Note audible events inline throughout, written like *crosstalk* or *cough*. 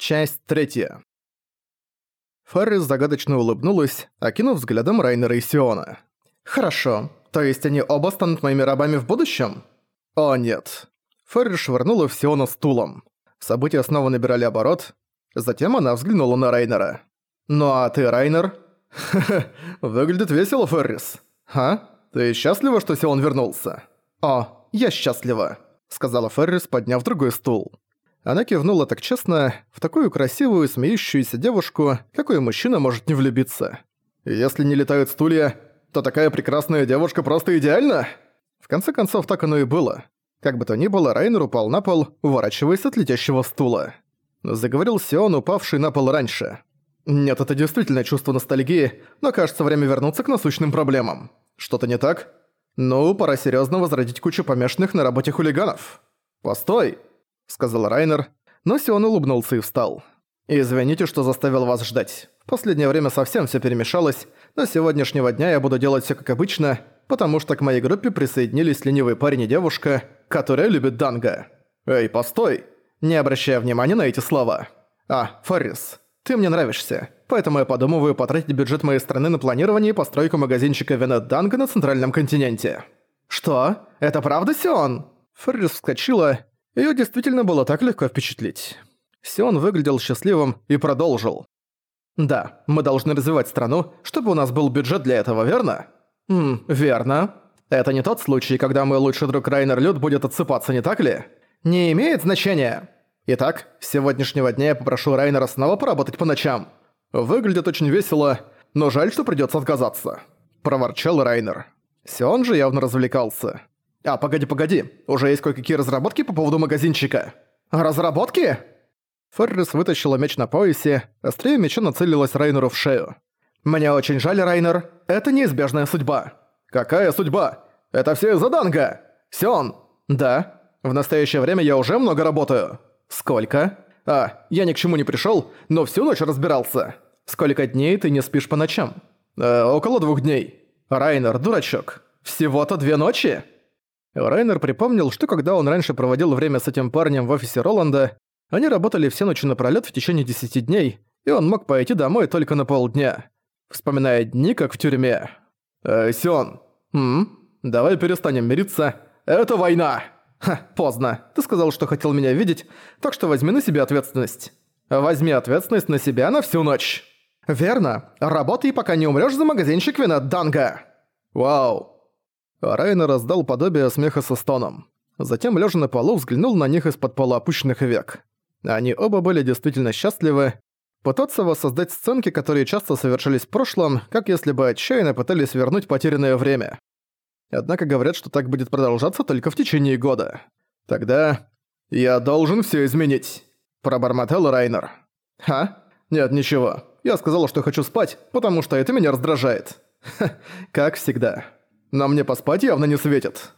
Часть третья. Фаррис загадочно улыбнулась, окинув взглядом Райнера и Сиона. «Хорошо. То есть они оба станут моими рабами в будущем?» «О, нет». Фаррис швырнула в Сиона стулом. События снова набирали оборот. Затем она взглянула на Райнера. «Ну а ты, Райнер?» «Ха-ха, выглядит весело, Феррис. А? Ты счастлива, что Сион вернулся?» «О, я счастлива», — сказала Феррис, подняв другой стул. Она кивнула так честно, в такую красивую, смеющуюся девушку, какой мужчина может не влюбиться. «Если не летают стулья, то такая прекрасная девушка просто идеальна?» В конце концов, так оно и было. Как бы то ни было, Райнер упал на пол, уворачиваясь от летящего стула. Заговорил Сион, упавший на пол раньше. «Нет, это действительно чувство ностальгии, но кажется, время вернуться к насущным проблемам. Что-то не так? Ну, пора серьезно возродить кучу помешанных на работе хулиганов. Постой!» Сказал Райнер, но Сион улыбнулся и встал. «Извините, что заставил вас ждать. В последнее время совсем все перемешалось, но с сегодняшнего дня я буду делать все как обычно, потому что к моей группе присоединились ленивый парень и девушка, которая любит Данга. Эй, постой! Не обращая внимания на эти слова. А, Форрис, ты мне нравишься, поэтому я подумываю потратить бюджет моей страны на планирование и постройку магазинчика Венет Данга на центральном континенте». «Что? Это правда, Сион?» Форрис вскочила Её действительно было так легко впечатлить. Сион выглядел счастливым и продолжил. «Да, мы должны развивать страну, чтобы у нас был бюджет для этого, верно?» «Ммм, верно. Это не тот случай, когда мой лучший друг Райнер Люд будет отсыпаться, не так ли? Не имеет значения. Итак, с сегодняшнего дня я попрошу Райнера снова поработать по ночам. Выглядит очень весело, но жаль, что придётся отказаться», – проворчал Райнер. Сион же явно развлекался. А, погоди, погоди. Уже есть кое-какие разработки по поводу магазинчика. Разработки? Феррис вытащила меч на поясе, острее меча нацелилась Райнеру в шею. «Мне очень жаль, Райнер. Это неизбежная судьба». «Какая судьба? Это все из-за Данга! Сион!» «Да. В настоящее время я уже много работаю». «Сколько?» «А, я ни к чему не пришёл, но всю ночь разбирался». «Сколько дней ты не спишь по ночам?» э, «Около двух дней». «Райнер, дурачок. Всего-то две ночи?» Райнер припомнил, что когда он раньше проводил время с этим парнем в офисе Роланда, они работали все ночи напролёт в течение 10 дней, и он мог пойти домой только на полдня, вспоминая дни, как в тюрьме. «Э, Сион, м? Давай перестанем мириться. Это война!» «Ха, поздно. Ты сказал, что хотел меня видеть, так что возьми на себя ответственность. Возьми ответственность на себя на всю ночь». «Верно. Работай, пока не умрёшь за магазинчик вина Данга». «Вау, Райна раздал подобие смеха со стоном. Затем, лежа на полу, взглянул на них из-под полуопущенных век. Они оба были действительно счастливы. Пытаться воссоздать сценки, которые часто совершались в прошлом, как если бы отчаянно пытались вернуть потерянное время. Однако говорят, что так будет продолжаться только в течение года. Тогда... «Я должен все изменить», – пробормотал Райнер. «Ха? Нет, ничего. Я сказал, что хочу спать, потому что это меня раздражает. Ха, *laughs* как всегда». Но мне поспать явно не светит.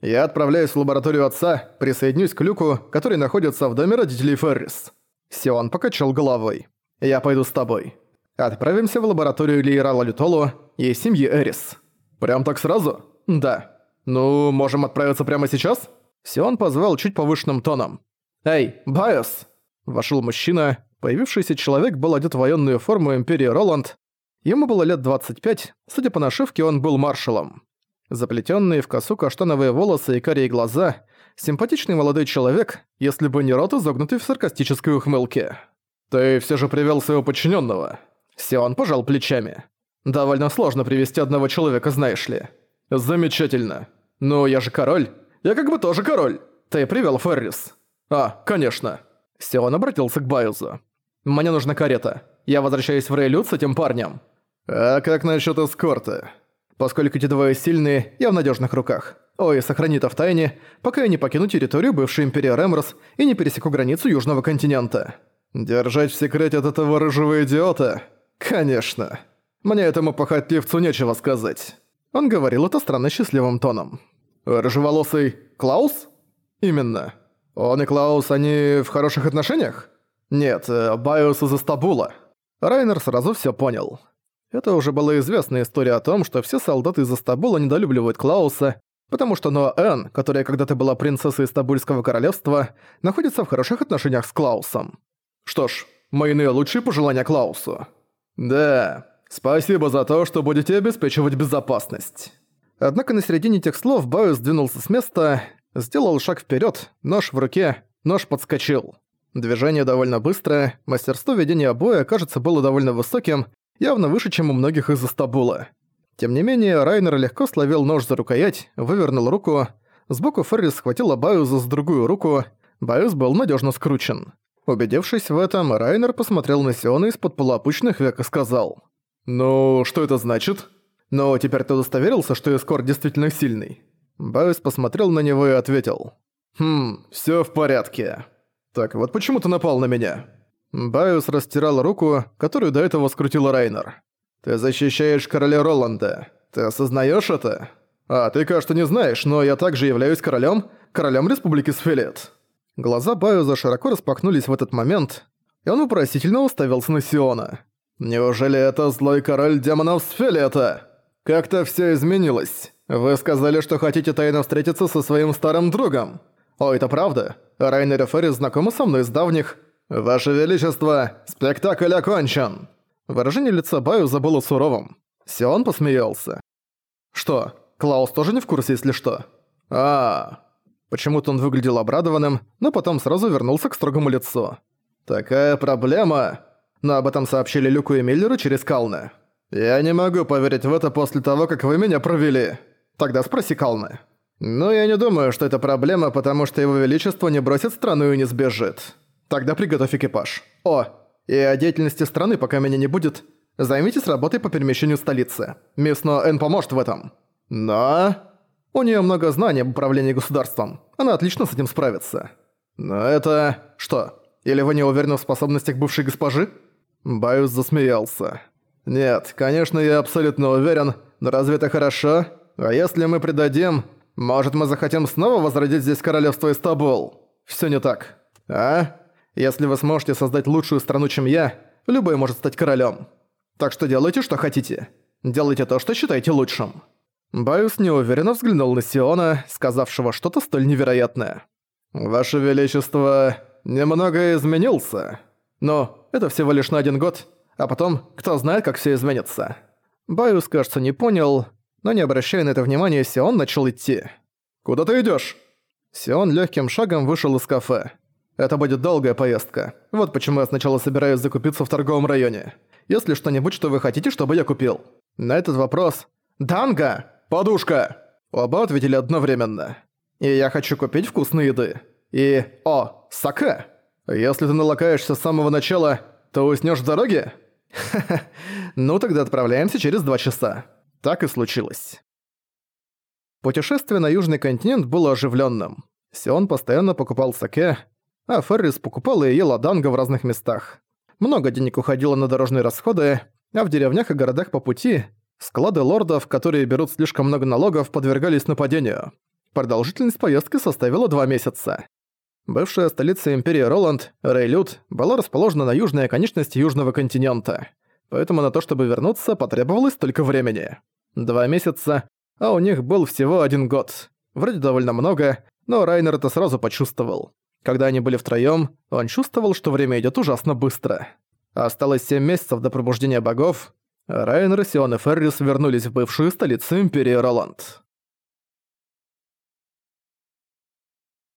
Я отправляюсь в лабораторию отца, присоединюсь к Люку, который находится в доме родителей Феррис. Сион покачал головой. Я пойду с тобой. Отправимся в лабораторию Лиерала Лютолу и семьи Эрис. Прям так сразу? Да. Ну, можем отправиться прямо сейчас? Сион позвал чуть повышенным тоном. «Эй, Байос!» Вошел мужчина. Появившийся человек был одет в военную форму Империи Роланд. Ему было лет 25, судя по нашивке, он был маршалом. Заплетенные в косу каштановые волосы и карие глаза, симпатичный молодой человек, если бы не рот изогнутый в саркастической ухмылке. «Ты все же привел своего подчиненного. Сион пожал плечами. «Довольно сложно привести одного человека, знаешь ли». «Замечательно. Ну, я же король. Я как бы тоже король. Ты привел Феррис». «А, конечно». Сион обратился к Байузу. «Мне нужна карета. Я возвращаюсь в Рейлют с этим парнем». «А как насчет эскорта?» Поскольку эти двое сильные, я в надежных руках. Ой, сохрани это в тайне, пока я не покину территорию бывшей Империи Рэмрос и не пересеку границу Южного континента. Держать в секрете от этого рыжего идиота? Конечно. Мне этому похотливцу нечего сказать. Он говорил это странно счастливым тоном. Рыжеволосый Клаус? Именно. Он и Клаус, они в хороших отношениях? Нет, э, Байус из Истабула. Райнер сразу все понял. Это уже была известная история о том, что все солдаты из Истабула недолюбливают Клауса, потому что Ноа которая когда-то была принцессой Истабульского королевства, находится в хороших отношениях с Клаусом. Что ж, мои наилучшие пожелания Клаусу. Да, спасибо за то, что будете обеспечивать безопасность. Однако на середине тех слов Баю сдвинулся с места, сделал шаг вперед, нож в руке, нож подскочил. Движение довольно быстрое, мастерство ведения боя, кажется, было довольно высоким, явно выше, чем у многих из Астабула. Тем не менее, Райнер легко словил нож за рукоять, вывернул руку. Сбоку Феррис схватила Баюза за другую руку. Баюз был надежно скручен. Убедившись в этом, Райнер посмотрел на Сиона из-под полуопущенных век и сказал. «Ну, что это значит?» «Ну, теперь ты удостоверился, что Эскор действительно сильный?» Баюз посмотрел на него и ответил. «Хм, всё в порядке». «Так, вот почему ты напал на меня?» Баюс растирал руку, которую до этого скрутил Райнер. «Ты защищаешь короля Роланда. Ты осознаешь это?» «А, ты, кажется, не знаешь, но я также являюсь королем, королем Республики Сфилет». Глаза Баюза широко распахнулись в этот момент, и он вопросительно уставился на Сиона. «Неужели это злой король демонов Сфилета? Как-то всё изменилось. Вы сказали, что хотите тайно встретиться со своим старым другом. О, это правда? Райнер и Феррис знакомы со мной с давних. Ваше Величество, спектакль окончен!» Выражение лица Баюза было суровым. Сион посмеялся. «Что, Клаус тоже не в курсе, если что?» а, Почему-то он выглядел обрадованным, но потом сразу вернулся к строгому лицу. «Такая проблема!» Но об этом сообщили Люку и Миллеру через Калны. «Я не могу поверить в это после того, как вы меня провели. Тогда спроси Калны». «Ну, я не думаю, что это проблема, потому что его величество не бросит страну и не сбежит. Тогда приготовь экипаж. О, и о деятельности страны, пока меня не будет, займитесь работой по перемещению столицы. Мисс Ноэн поможет в этом. Но... У нее много знаний об управлении государством. Она отлично с этим справится. Но это... Что? Или вы не уверены в способностях бывшей госпожи?» Баюс засмеялся. «Нет, конечно, я абсолютно уверен, но разве это хорошо? А если мы предадим, может, мы захотим снова возродить здесь королевство Истабул? Всё не так. А? Если вы сможете создать лучшую страну, чем я, любой может стать королем. Так что делайте, что хотите. Делайте то, что считаете лучшим». Баюс неуверенно взглянул на Сиона, сказавшего что-то столь невероятное. «Ваше Величество немного изменился. Но это всего лишь на один год, а потом, кто знает, как все изменится». Баюс, кажется, не понял, но не обращая на это внимания, Сион начал идти. «Куда ты идёшь?» Сион лёгким шагом вышел из кафе. «Это будет долгая поездка. Вот почему я сначала собираюсь закупиться в торговом районе. Если что-нибудь, что вы хотите, чтобы я купил?» На этот вопрос «Данга! Подушка!» Оба ответили одновременно. «И я хочу купить вкусные еды. И... О, саке! Если ты налакаешься с самого начала, то уснёшь в дороге?» «Ха-ха, *laughs* ну тогда отправляемся через два часа». Так и случилось. Путешествие на Южный континент было оживленным. Сион постоянно покупал саке, а Феррис покупал и ел аданго в разных местах. Много денег уходило на дорожные расходы, а в деревнях и городах по пути склады лордов, которые берут слишком много налогов, подвергались нападению. Продолжительность поездки составила два месяца. Бывшая столица Империи Роланд, Рейлют, была расположена на южной оконечности Южного континента поэтому на то, чтобы вернуться, потребовалось только времени. Два месяца, а у них был всего один год. Вроде довольно много, но Райнер это сразу почувствовал. Когда они были втроём, он чувствовал, что время идёт ужасно быстро. Осталось семь месяцев до пробуждения богов. Райнер, Сион и Феррис вернулись в бывшую столицу Империи Роланд.